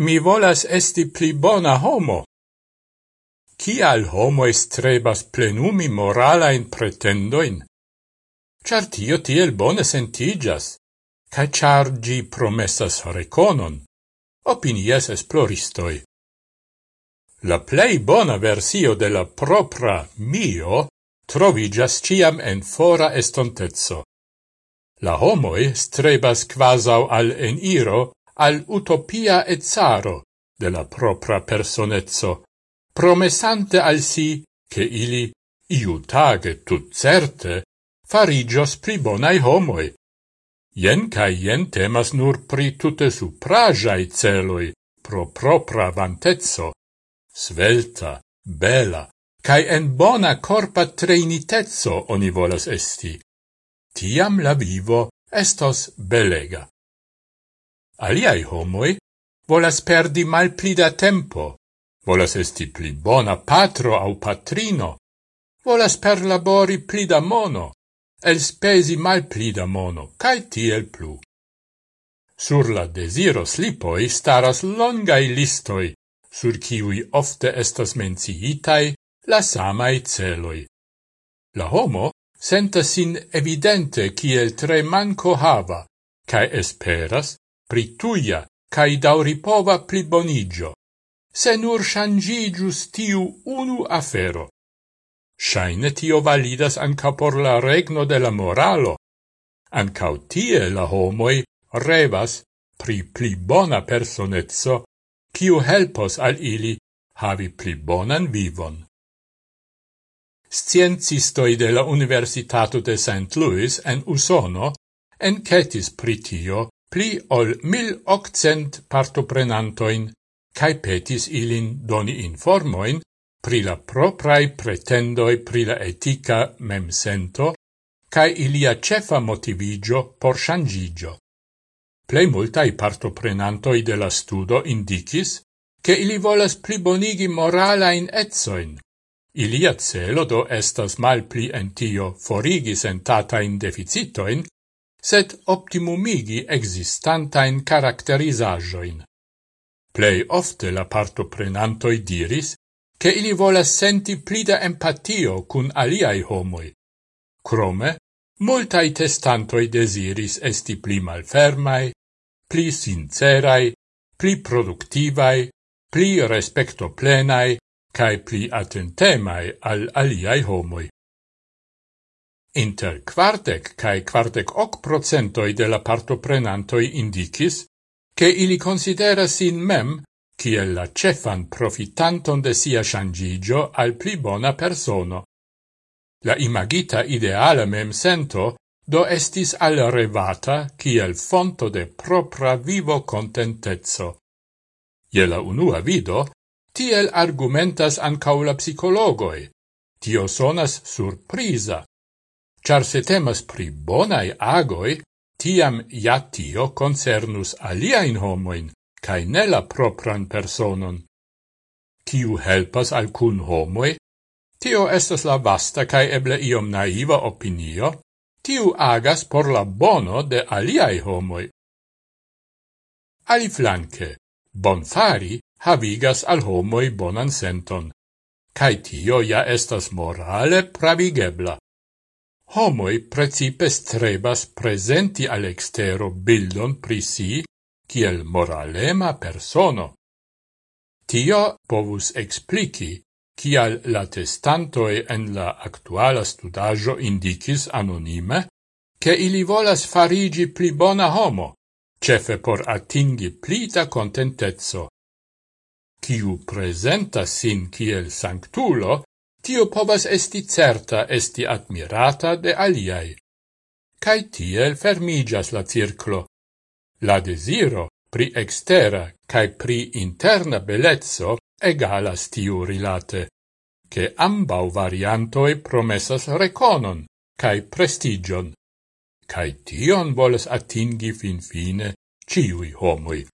Mi volas esti pli bona homo. Cial homo estrebas plenumi moralain pretendoin? Char tio tiel bone sentigas, ca char gi promessas reconon, opinias esploristoi. La plei bona versio de la propra mio trovigas ciam en fora estontezzo. La homoi strebas quasau al eniro al utopia etzaro de la propra personezzo, promessante al si che ili iutage tut certe farigios pli bonai homoi. Ien ca ien temas nur pri tute suprajai celoi pro propra vantezzo, svelta, bela, cae en bona corpa treinitezzo oni volas esti. Tiam la vivo estos belega. Aliai homoi volas perdi mal pli da tempo, volas esti pli bona patro au patrino, volas perlabori pli da mono, el spesi mal pli da mono, cae tiel plu. Sur la desiro slipoi staras longai listoi, sur kiwi ofte estas menciitai la samai celoi. La homo sentas sin evidente kiel tre manco hava, cae esperas pri tuia cae dauripova plibonigio, se nur shangigius tiu unu afero. Shaine tio validas anca por la regno de la moralo. Ancau tie la homoi revas pri pli bona personezzo, kiu helpos al ili havi pli bonan vivon. Sciencistoi de la Universitato de St. Louis en Usono encetis pritio pli ol mil occent partoprenantoin, cae petis ilin doni informoin pri la proprai pretendoi pri la etica memsento, cae ilia cefa motivigio por shangigio. Plei multai partoprenantoi de la studo indicis che ili volas plibonigi moralain etsoin. Ilia celo do estas mal pli entio forigi sentatain deficitoin set optimumigi existantain caracterizajoin. Plei ofte la partoprenantoi diris che ili volas senti plida empatio cun aliai homoi. Crome, multai testantoi desiris esti pli malfermai, pli sincerai, pli productivai, pli respecto plenai, cae pli attentemai al aliai homoi. Inter quartec cae quartec hoc procentoi de la partoprenantoi indicis che ili considera sin mem ciel la cefan profitanton de sia shangigio al pli bona persono. La imagita ideala mem sento do estis al revata kiel fonto de propra vivo contentezzo. Iela la unua vido, tiel argumentas ancaula psicologoi. Tio sonas surprisa, Char se temas pri bonai agoi, tiam ja tio concernus aliaen homoin, cae ne la propran personon. Ciu helpas alcun homoi, tio estas la vasta cae eble iom naiva opinio, tiu agas por la bono de aliae homoi. Aliflanque, bonfari havigas al homoi bonan senton, cae tio ja estas morale pravigebla homoi precipe strebas presenti al extero bildon pri si kiel moralema persono. Tio povus explici kial la testantoi en la actuala studajo indicis anonime che ili volas farigi pli bona homo, cefe por atingi plita contentezzo. Ciu presenta sin kiel sanctulo tio povas esti certa esti admirata de aliai. Cai tiel fermigas la circlo. La desiro pri extera cae pri interna bellezzo egalas tiu rilate, che ambau variantoi promessas reconon cae prestigion, cae tion voles atingi fin fine ciui homoi.